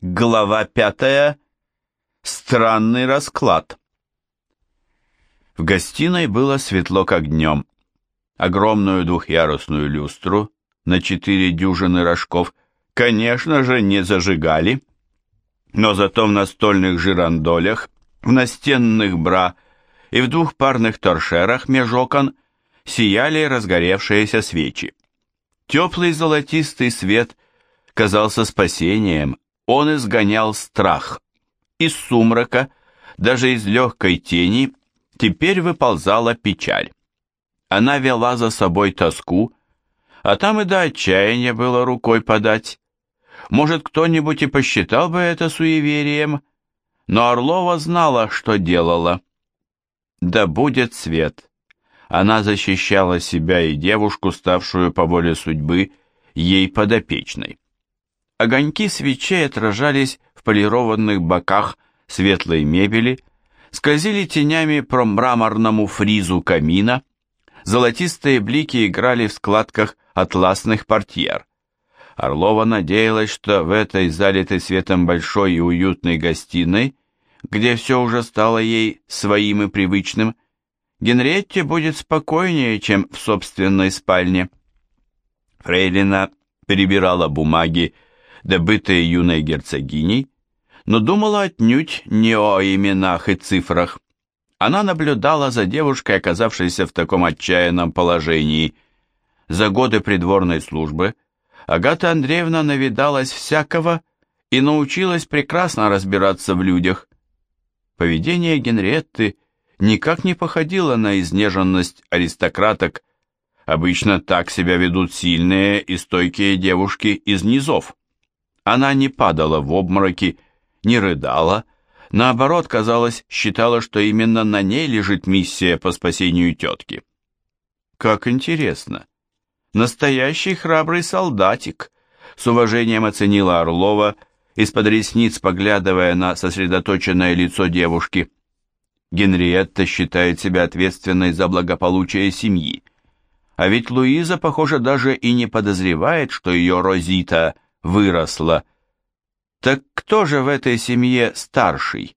Глава пятая. Странный расклад. В гостиной было светло как днем. Огромную двухъярусную люстру на четыре дюжины рожков, конечно же, не зажигали, но зато в настольных жирандолях, в настенных бра и в двух парных торшерах меж окон сияли разгоревшиеся свечи. Теплый золотистый свет казался спасением, он изгонял страх. Из сумрака, даже из легкой тени, теперь выползала печаль. Она вела за собой тоску, а там и до отчаяния было рукой подать. Может, кто-нибудь и посчитал бы это суеверием, но Орлова знала, что делала. Да будет свет. Она защищала себя и девушку, ставшую по воле судьбы, ей подопечной. Огоньки свечей отражались в полированных боках светлой мебели, скользили тенями по мраморному фризу камина, золотистые блики играли в складках атласных портьер. Орлова надеялась, что в этой залитой светом большой и уютной гостиной, где все уже стало ей своим и привычным, Генриетте будет спокойнее, чем в собственной спальне. Фрейлина перебирала бумаги, добытые юной герцогиней, но думала отнюдь не о именах и цифрах. Она наблюдала за девушкой, оказавшейся в таком отчаянном положении. За годы придворной службы Агата Андреевна навидалась всякого и научилась прекрасно разбираться в людях. Поведение Генриетты никак не походило на изнеженность аристократок, обычно так себя ведут сильные и стойкие девушки из низов. Она не падала в обмороки, не рыдала, наоборот, казалось, считала, что именно на ней лежит миссия по спасению тетки. Как интересно. Настоящий храбрый солдатик, с уважением оценила Орлова, из-под ресниц поглядывая на сосредоточенное лицо девушки. Генриетта считает себя ответственной за благополучие семьи. А ведь Луиза, похоже, даже и не подозревает, что ее Розита – выросла. Так кто же в этой семье старший?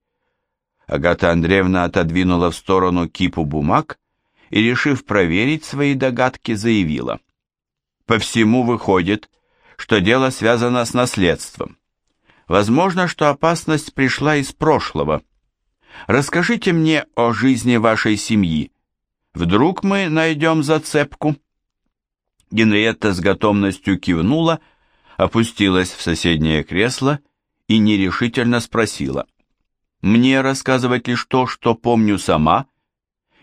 Агата Андреевна отодвинула в сторону кипу бумаг и, решив проверить свои догадки, заявила. По всему выходит, что дело связано с наследством. Возможно, что опасность пришла из прошлого. Расскажите мне о жизни вашей семьи. Вдруг мы найдем зацепку?» Генриетта с готовностью кивнула опустилась в соседнее кресло и нерешительно спросила. «Мне рассказывать лишь то, что помню сама,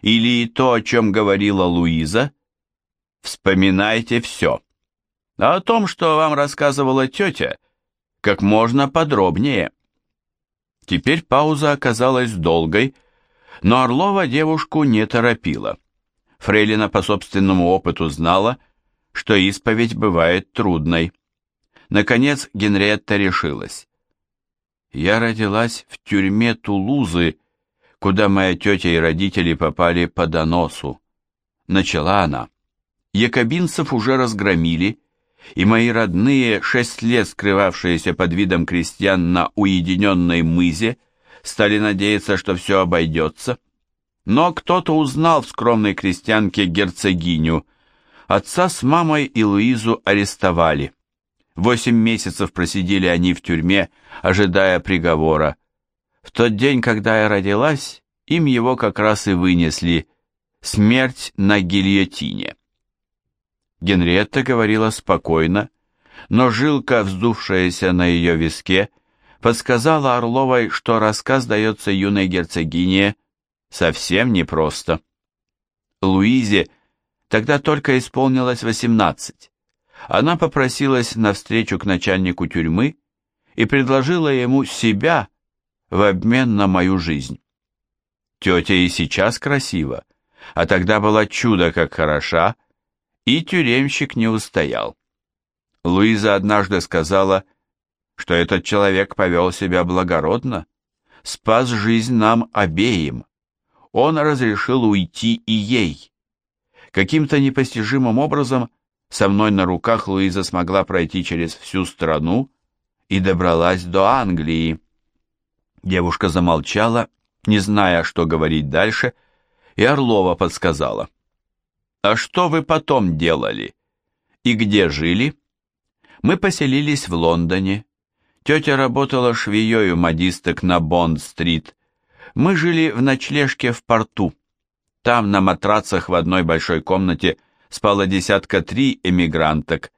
или то, о чем говорила Луиза? Вспоминайте все. А о том, что вам рассказывала тетя, как можно подробнее». Теперь пауза оказалась долгой, но Орлова девушку не торопила. Фрейлина по собственному опыту знала, что исповедь бывает трудной. Наконец Генриетта решилась. «Я родилась в тюрьме Тулузы, куда моя тетя и родители попали по доносу», — начала она. «Якобинцев уже разгромили, и мои родные, шесть лет скрывавшиеся под видом крестьян на уединенной мызе, стали надеяться, что все обойдется. Но кто-то узнал в скромной крестьянке герцогиню. Отца с мамой и Луизу арестовали. Восемь месяцев просидели они в тюрьме, ожидая приговора. В тот день, когда я родилась, им его как раз и вынесли. Смерть на гильотине. Генриетта говорила спокойно, но жилка, вздувшаяся на ее виске, подсказала Орловой, что рассказ дается юной герцогине совсем непросто. Луизе тогда только исполнилось восемнадцать она попросилась навстречу к начальнику тюрьмы и предложила ему себя в обмен на мою жизнь. Тетя и сейчас красива, а тогда была чудо как хороша, и тюремщик не устоял. Луиза однажды сказала, что этот человек повел себя благородно, спас жизнь нам обеим. Он разрешил уйти и ей. Каким-то непостижимым образом со мной на руках Луиза смогла пройти через всю страну и добралась до Англии. Девушка замолчала, не зная, что говорить дальше, и Орлова подсказала. «А что вы потом делали? И где жили?» Мы поселились в Лондоне. Тетя работала швеей у модисток на Бонд-стрит. Мы жили в ночлежке в порту. Там на матрацах в одной большой комнате спало десятка три эмигранток.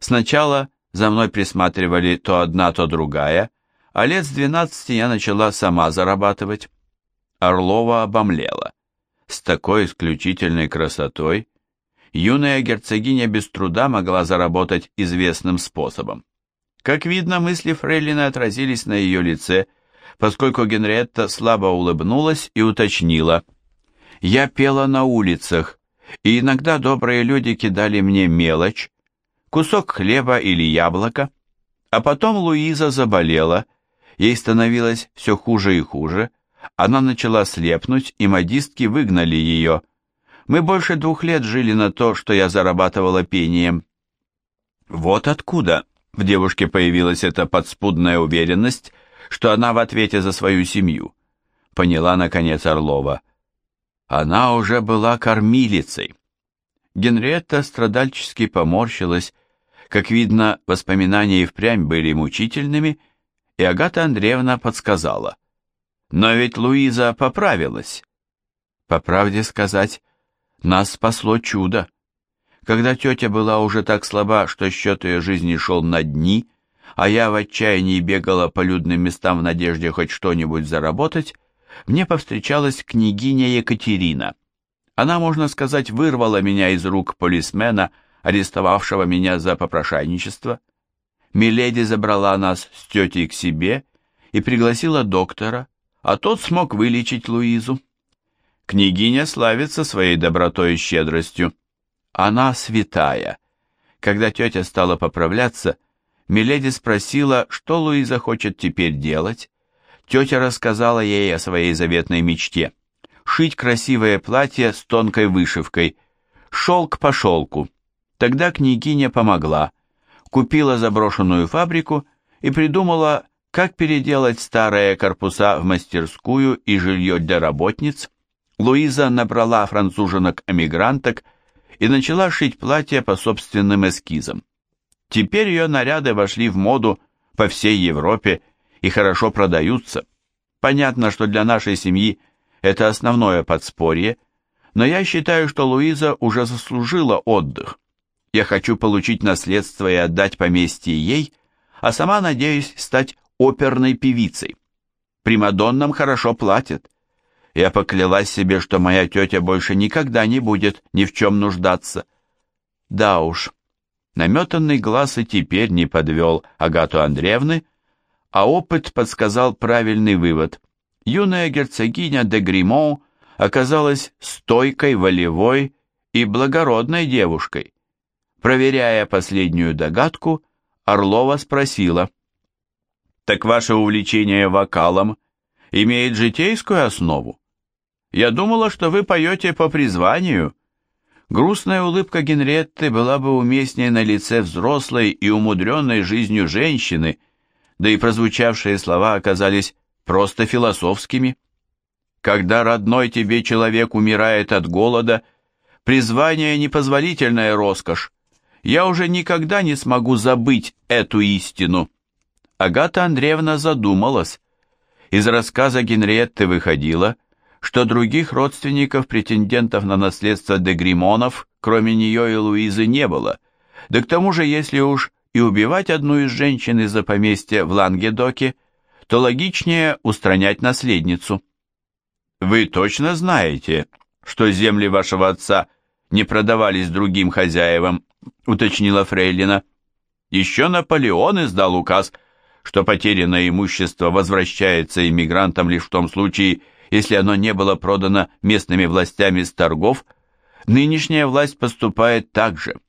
Сначала за мной присматривали то одна, то другая, а лет с двенадцати я начала сама зарабатывать. Орлова обомлела. С такой исключительной красотой юная герцогиня без труда могла заработать известным способом. Как видно, мысли Фрейлина отразились на ее лице, поскольку Генриетта слабо улыбнулась и уточнила. «Я пела на улицах, и иногда добрые люди кидали мне мелочь, кусок хлеба или яблоко, а потом Луиза заболела, ей становилось все хуже и хуже, она начала слепнуть, и модистки выгнали ее. Мы больше двух лет жили на то, что я зарабатывала пением. Вот откуда в девушке появилась эта подспудная уверенность, что она в ответе за свою семью. Поняла, наконец, Орлова. Она уже была кормилицей. Генриетта страдальчески поморщилась, как видно, воспоминания и впрямь были мучительными, и Агата Андреевна подсказала. Но ведь Луиза поправилась. По правде сказать, нас спасло чудо. Когда тетя была уже так слаба, что счет ее жизни шел на дни, а я в отчаянии бегала по людным местам в надежде хоть что-нибудь заработать, мне повстречалась княгиня Екатерина. Она, можно сказать, вырвала меня из рук полисмена, арестовавшего меня за попрошайничество. Миледи забрала нас с тетей к себе и пригласила доктора, а тот смог вылечить Луизу. Княгиня славится своей добротой и щедростью. Она святая. Когда тетя стала поправляться, Миледи спросила, что Луиза хочет теперь делать. Тетя рассказала ей о своей заветной мечте — шить красивое платье с тонкой вышивкой, шелк по шелку. Тогда княгиня помогла, купила заброшенную фабрику и придумала как переделать старые корпуса в мастерскую и жилье для работниц, Луиза набрала француженок-эмигранток и начала шить платья по собственным эскизам. Теперь ее наряды вошли в моду по всей Европе и хорошо продаются. Понятно, что для нашей семьи это основное подспорье, но я считаю, что Луиза уже заслужила отдых. Я хочу получить наследство и отдать поместье ей, а сама надеюсь стать оперной певицей. Примадоннам хорошо платят. Я поклялась себе, что моя тетя больше никогда не будет ни в чем нуждаться. Да уж, наметанный глаз и теперь не подвел Агату Андреевны, а опыт подсказал правильный вывод. Юная герцогиня де Гримон оказалась стойкой, волевой и благородной девушкой. Проверяя последнюю догадку, Орлова спросила, так ваше увлечение вокалом имеет житейскую основу? Я думала, что вы поете по призванию. Грустная улыбка Генретты была бы уместнее на лице взрослой и умудренной жизнью женщины, да и прозвучавшие слова оказались просто философскими. Когда родной тебе человек умирает от голода, призвание — непозволительная роскошь. Я уже никогда не смогу забыть эту истину. Агата Андреевна задумалась. Из рассказа Генриетты выходило, что других родственников, претендентов на наследство Дегримонов, кроме нее и Луизы, не было. Да к тому же, если уж и убивать одну из женщин из-за поместья в Лангедоке, то логичнее устранять наследницу. «Вы точно знаете, что земли вашего отца не продавались другим хозяевам?» — уточнила Фрейлина. «Еще Наполеон издал указ — что потерянное имущество возвращается иммигрантам лишь в том случае, если оно не было продано местными властями с торгов, нынешняя власть поступает так же.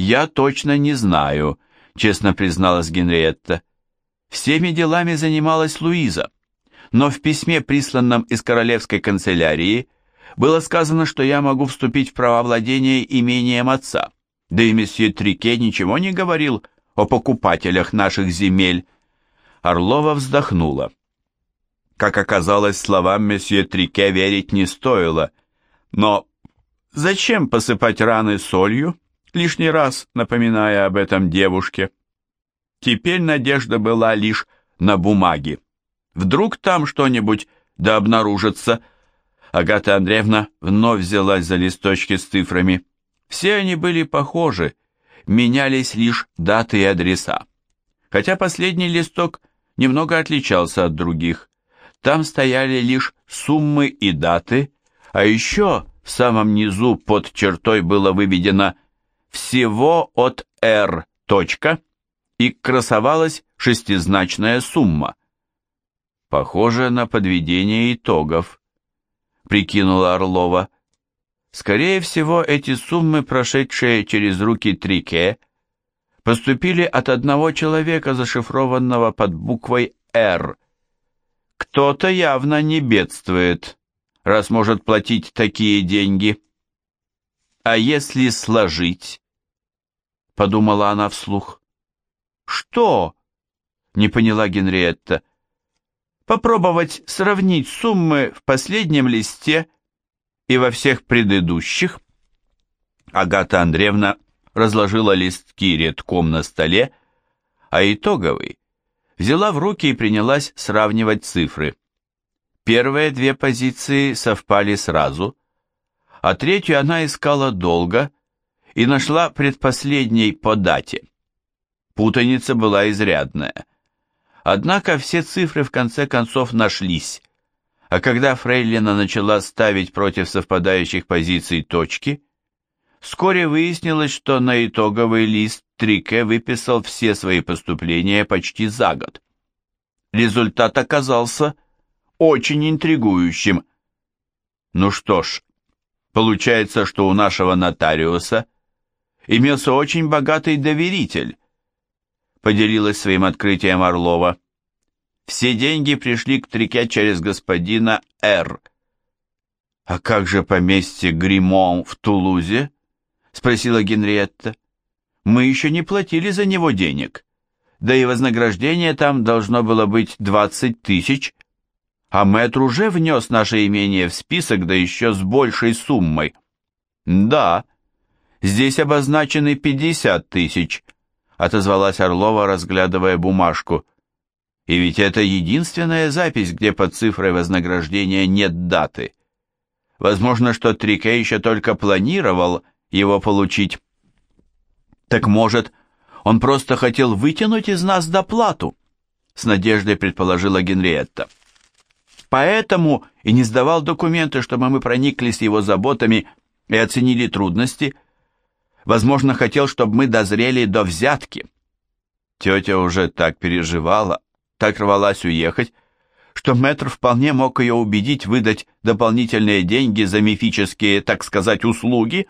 «Я точно не знаю», — честно призналась Генриетта. «Всеми делами занималась Луиза, но в письме, присланном из королевской канцелярии, было сказано, что я могу вступить в право владения имением отца, да и месье Трике ничего не говорил о покупателях наших земель, Орлова вздохнула. Как оказалось, словам месье Трике верить не стоило. Но зачем посыпать раны солью, лишний раз напоминая об этом девушке? Теперь надежда была лишь на бумаге. Вдруг там что-нибудь да обнаружится. Агата Андреевна вновь взялась за листочки с цифрами. Все они были похожи, менялись лишь даты и адреса. Хотя последний листок немного отличался от других. Там стояли лишь суммы и даты, а еще в самом низу под чертой было выведено «всего от R. Точка» и красовалась шестизначная сумма. Похоже на подведение итогов, прикинула Орлова. Скорее всего, эти суммы, прошедшие через руки Трике, поступили от одного человека, зашифрованного под буквой «Р». Кто-то явно не бедствует, раз может платить такие деньги. А если сложить? Подумала она вслух. Что? Не поняла Генриетта. Попробовать сравнить суммы в последнем листе и во всех предыдущих. Агата Андреевна разложила листки редком на столе, а итоговый взяла в руки и принялась сравнивать цифры. Первые две позиции совпали сразу, а третью она искала долго и нашла предпоследней по дате. Путаница была изрядная. Однако все цифры в конце концов нашлись, а когда Фрейлина начала ставить против совпадающих позиций точки, вскоре выяснилось, что на итоговый лист Трике выписал все свои поступления почти за год. Результат оказался очень интригующим. Ну что ж, получается, что у нашего нотариуса имелся очень богатый доверитель, поделилась своим открытием Орлова. Все деньги пришли к Трике через господина Р. «А как же поместье Гримон в Тулузе?» — спросила Генриетта. «Мы еще не платили за него денег, да и вознаграждение там должно было быть двадцать тысяч, а мэтр уже внес наше имение в список, да еще с большей суммой». «Да, здесь обозначены пятьдесят тысяч», — отозвалась Орлова, разглядывая бумажку. И ведь это единственная запись, где под цифрой вознаграждения нет даты. Возможно, что Трике еще только планировал его получить. Так может, он просто хотел вытянуть из нас доплату? С надеждой предположила Генриетта. Поэтому и не сдавал документы, чтобы мы прониклись его заботами и оценили трудности. Возможно, хотел, чтобы мы дозрели до взятки. Тетя уже так переживала, так рвалась уехать, что мэтр вполне мог ее убедить выдать дополнительные деньги за мифические, так сказать, услуги.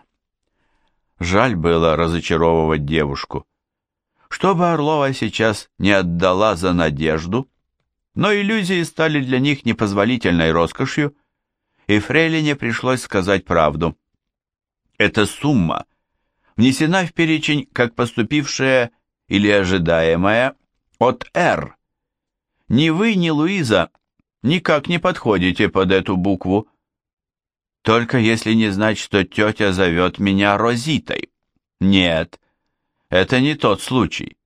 Жаль было разочаровывать девушку. Чтобы Орлова сейчас не отдала за надежду, но иллюзии стали для них непозволительной роскошью, и Фрейлине пришлось сказать правду. Эта сумма внесена в перечень как поступившая или ожидаемая от «Р», ни вы, ни Луиза никак не подходите под эту букву. Только если не знать, что тетя зовет меня Розитой. Нет, это не тот случай.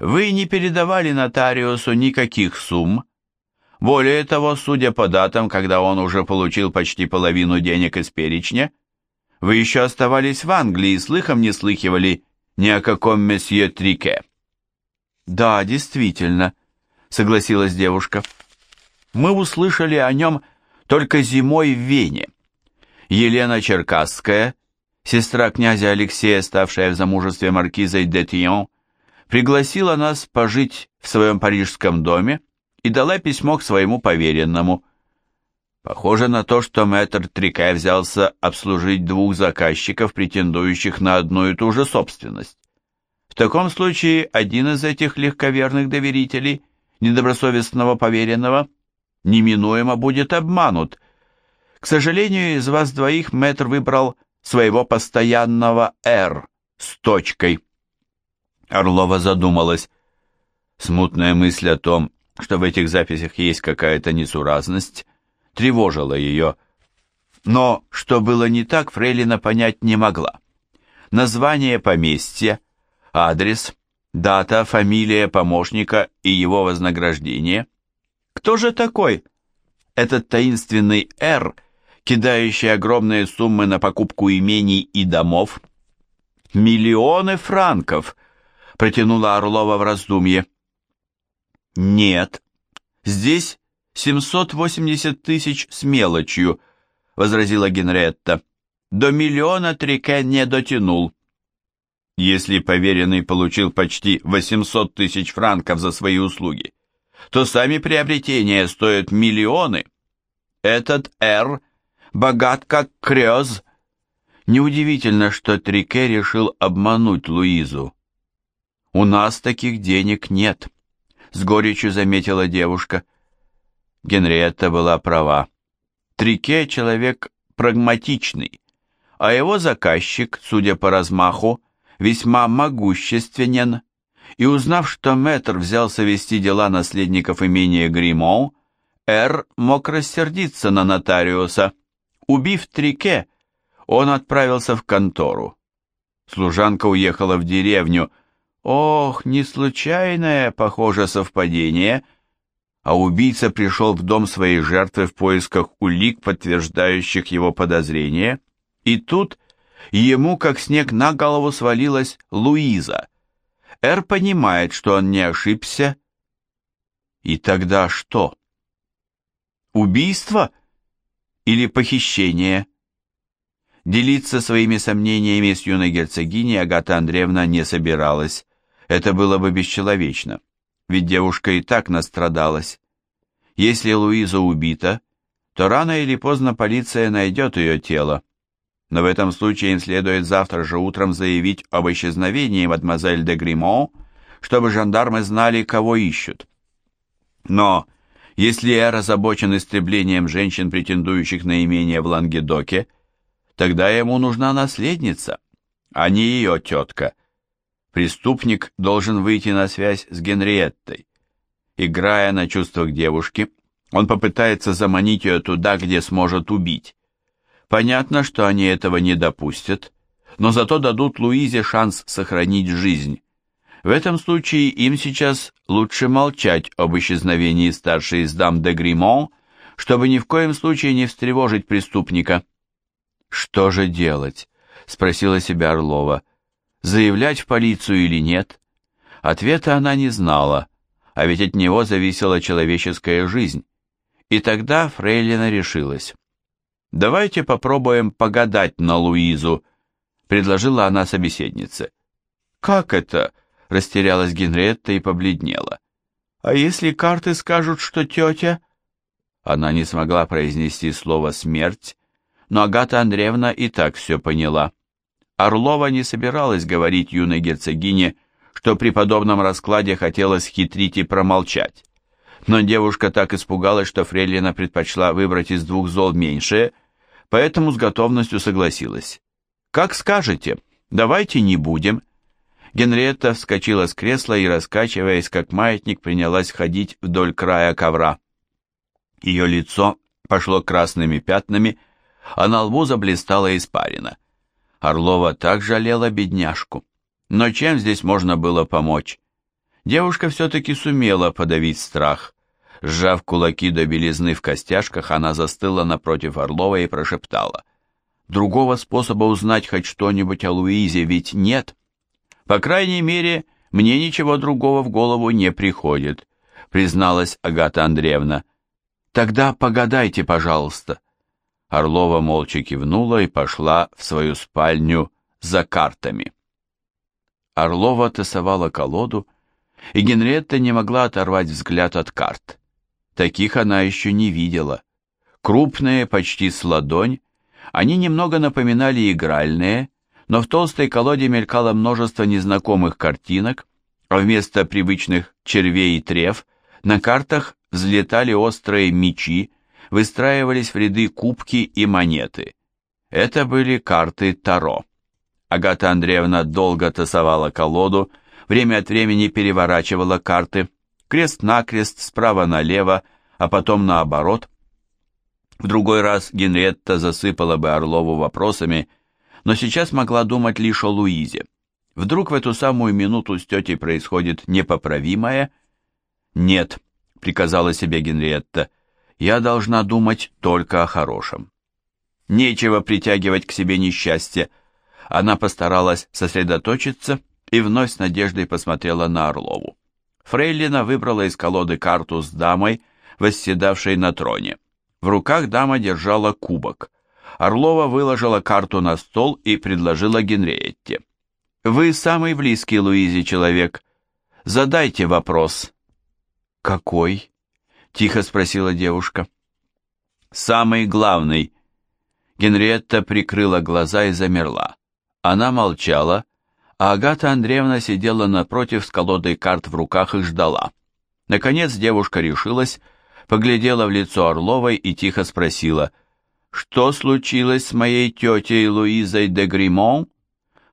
Вы не передавали нотариусу никаких сумм. Более того, судя по датам, когда он уже получил почти половину денег из перечня, вы еще оставались в Англии и слыхом не слыхивали ни о каком месье Трике. Да, действительно, согласилась девушка. Мы услышали о нем только зимой в Вене. Елена Черкасская, сестра князя Алексея, ставшая в замужестве маркизой де Тион, пригласила нас пожить в своем парижском доме и дала письмо к своему поверенному. Похоже на то, что мэтр Трикай взялся обслужить двух заказчиков, претендующих на одну и ту же собственность. В таком случае один из этих легковерных доверителей недобросовестного поверенного неминуемо будет обманут. К сожалению, из вас двоих мэтр выбрал своего постоянного «Р» с точкой. Орлова задумалась. Смутная мысль о том, что в этих записях есть какая-то несуразность, тревожила ее. Но что было не так, Фрейлина понять не могла. Название поместья, адрес, дата, фамилия помощника и его вознаграждение. Кто же такой этот таинственный «Р», кидающий огромные суммы на покупку имений и домов? «Миллионы франков!» — протянула Орлова в раздумье. «Нет, здесь 780 тысяч с мелочью», — возразила Генретта. «До миллиона Трике не дотянул». Если поверенный получил почти 800 тысяч франков за свои услуги, то сами приобретения стоят миллионы. Этот «Р» богат как крёз. Неудивительно, что Трике решил обмануть Луизу. «У нас таких денег нет», — с горечью заметила девушка. Генриетта была права. Трике — человек прагматичный, а его заказчик, судя по размаху, весьма могущественен, и узнав, что мэтр взялся вести дела наследников имения Гримон, Эр мог рассердиться на нотариуса. Убив Трике, он отправился в контору. Служанка уехала в деревню. Ох, не случайное, похоже, совпадение. А убийца пришел в дом своей жертвы в поисках улик, подтверждающих его подозрения. И тут ему, как снег на голову, свалилась Луиза. Эр понимает, что он не ошибся. И тогда что? Убийство или похищение? Делиться своими сомнениями с юной герцогиней Агата Андреевна не собиралась. Это было бы бесчеловечно, ведь девушка и так настрадалась. Если Луиза убита, то рано или поздно полиция найдет ее тело но в этом случае им следует завтра же утром заявить об исчезновении мадемуазель де Гримон, чтобы жандармы знали, кого ищут. Но если я озабочен истреблением женщин, претендующих на имение в Лангедоке, тогда ему нужна наследница, а не ее тетка. Преступник должен выйти на связь с Генриеттой. Играя на чувствах девушки, он попытается заманить ее туда, где сможет убить. Понятно, что они этого не допустят, но зато дадут Луизе шанс сохранить жизнь. В этом случае им сейчас лучше молчать об исчезновении старшей из дам де Гримон, чтобы ни в коем случае не встревожить преступника. «Что же делать?» — спросила себя Орлова. «Заявлять в полицию или нет?» Ответа она не знала, а ведь от него зависела человеческая жизнь. И тогда Фрейлина решилась. «Давайте попробуем погадать на Луизу», — предложила она собеседнице. «Как это?» — растерялась Генретта и побледнела. «А если карты скажут, что тетя...» Она не смогла произнести слово «смерть», но Агата Андреевна и так все поняла. Орлова не собиралась говорить юной герцогине, что при подобном раскладе хотелось хитрить и промолчать. Но девушка так испугалась, что Фрейлина предпочла выбрать из двух зол меньшее поэтому с готовностью согласилась. «Как скажете, давайте не будем». Генриетта вскочила с кресла и, раскачиваясь, как маятник, принялась ходить вдоль края ковра. Ее лицо пошло красными пятнами, а на лбу заблистала испарина. Орлова так жалела бедняжку. Но чем здесь можно было помочь? Девушка все-таки сумела подавить страх. Сжав кулаки до белизны в костяшках, она застыла напротив Орлова и прошептала. «Другого способа узнать хоть что-нибудь о Луизе ведь нет. По крайней мере, мне ничего другого в голову не приходит», призналась Агата Андреевна. «Тогда погадайте, пожалуйста». Орлова молча кивнула и пошла в свою спальню за картами. Орлова тасовала колоду, и Генриетта не могла оторвать взгляд от карт. Таких она еще не видела. Крупные, почти с ладонь, они немного напоминали игральные, но в толстой колоде мелькало множество незнакомых картинок, а вместо привычных червей и трев на картах взлетали острые мечи, выстраивались в ряды кубки и монеты. Это были карты Таро. Агата Андреевна долго тасовала колоду, время от времени переворачивала карты, крест-накрест, справа налево, а потом наоборот. В другой раз Генриетта засыпала бы Орлову вопросами, но сейчас могла думать лишь о Луизе. Вдруг в эту самую минуту с тетей происходит непоправимое? «Нет», — приказала себе Генриетта, — «я должна думать только о хорошем». Нечего притягивать к себе несчастье. Она постаралась сосредоточиться и вновь с надеждой посмотрела на Орлову. Фрейлина выбрала из колоды карту с дамой, восседавшей на троне. В руках дама держала кубок. Орлова выложила карту на стол и предложила Генриетте. «Вы самый близкий Луизе человек. Задайте вопрос». «Какой?» — тихо спросила девушка. «Самый главный». Генриетта прикрыла глаза и замерла. Она молчала, а Агата Андреевна сидела напротив с колодой карт в руках и ждала. Наконец девушка решилась, поглядела в лицо Орловой и тихо спросила, «Что случилось с моей тетей Луизой де Гримон?»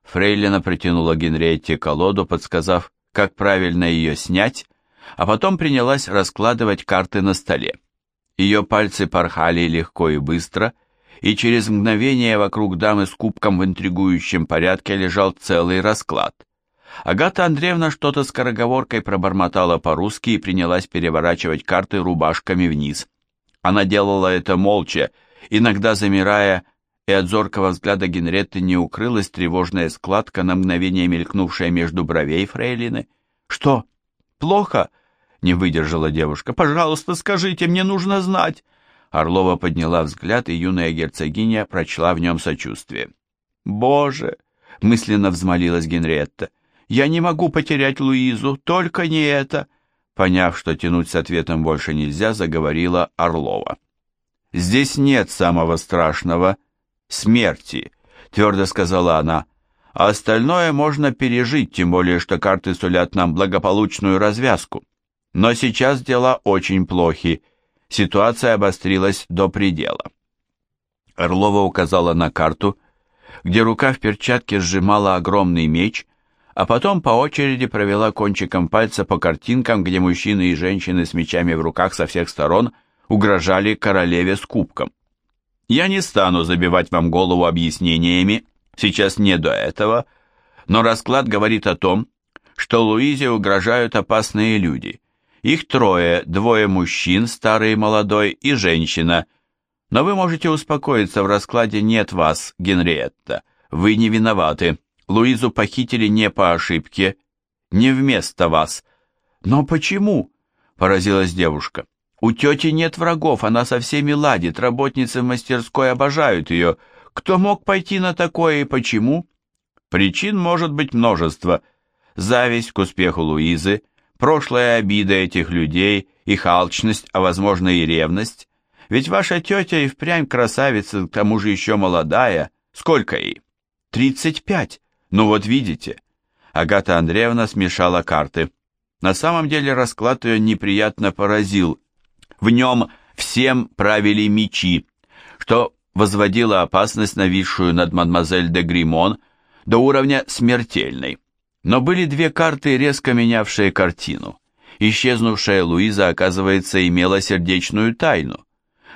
Фрейлина протянула Генриетте колоду, подсказав, как правильно ее снять, а потом принялась раскладывать карты на столе. Ее пальцы порхали легко и быстро, и через мгновение вокруг дамы с кубком в интригующем порядке лежал целый расклад. Агата Андреевна что-то скороговоркой пробормотала по-русски и принялась переворачивать карты рубашками вниз. Она делала это молча, иногда замирая, и от зоркого взгляда Генретты не укрылась тревожная складка, на мгновение мелькнувшая между бровей фрейлины. «Что? Плохо?» — не выдержала девушка. «Пожалуйста, скажите, мне нужно знать!» Орлова подняла взгляд, и юная герцогиня прочла в нем сочувствие. «Боже!» — мысленно взмолилась Генриетта. «Я не могу потерять Луизу, только не это!» Поняв, что тянуть с ответом больше нельзя, заговорила Орлова. «Здесь нет самого страшного — смерти», — твердо сказала она. «А остальное можно пережить, тем более, что карты сулят нам благополучную развязку. Но сейчас дела очень плохи, ситуация обострилась до предела. Орлова указала на карту, где рука в перчатке сжимала огромный меч, а потом по очереди провела кончиком пальца по картинкам, где мужчины и женщины с мечами в руках со всех сторон угрожали королеве с кубком. Я не стану забивать вам голову объяснениями, сейчас не до этого, но расклад говорит о том, что Луизе угрожают опасные люди – их трое, двое мужчин, старый и молодой, и женщина. Но вы можете успокоиться, в раскладе нет вас, Генриетта. Вы не виноваты. Луизу похитили не по ошибке, не вместо вас. Но почему? Поразилась девушка. У тети нет врагов, она со всеми ладит, работницы в мастерской обожают ее. Кто мог пойти на такое и почему? Причин может быть множество. Зависть к успеху Луизы, прошлая обида этих людей, их алчность, а возможно и ревность. Ведь ваша тетя и впрямь красавица, к тому же еще молодая. Сколько ей? Тридцать пять. Ну вот видите. Агата Андреевна смешала карты. На самом деле расклад ее неприятно поразил. В нем всем правили мечи, что возводило опасность, нависшую над мадемуазель де Гримон, до уровня смертельной. Но были две карты, резко менявшие картину. Исчезнувшая Луиза, оказывается, имела сердечную тайну.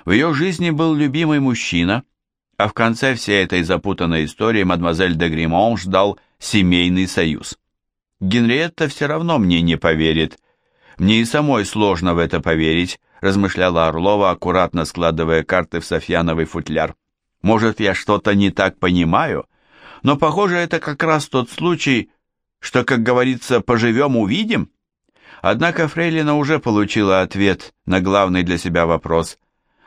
В ее жизни был любимый мужчина, а в конце всей этой запутанной истории мадемуазель де Гримон ждал семейный союз. Генриетта все равно мне не поверит. Мне и самой сложно в это поверить, размышляла Орлова, аккуратно складывая карты в Софьяновый футляр. Может, я что-то не так понимаю? Но, похоже, это как раз тот случай, что, как говорится, поживем увидим? Однако Фрейлина уже получила ответ на главный для себя вопрос.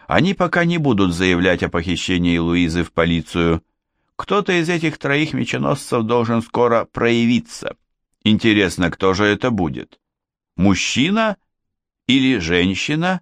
Они пока не будут заявлять о похищении Луизы в полицию. Кто-то из этих троих меченосцев должен скоро проявиться. Интересно, кто же это будет? Мужчина или женщина?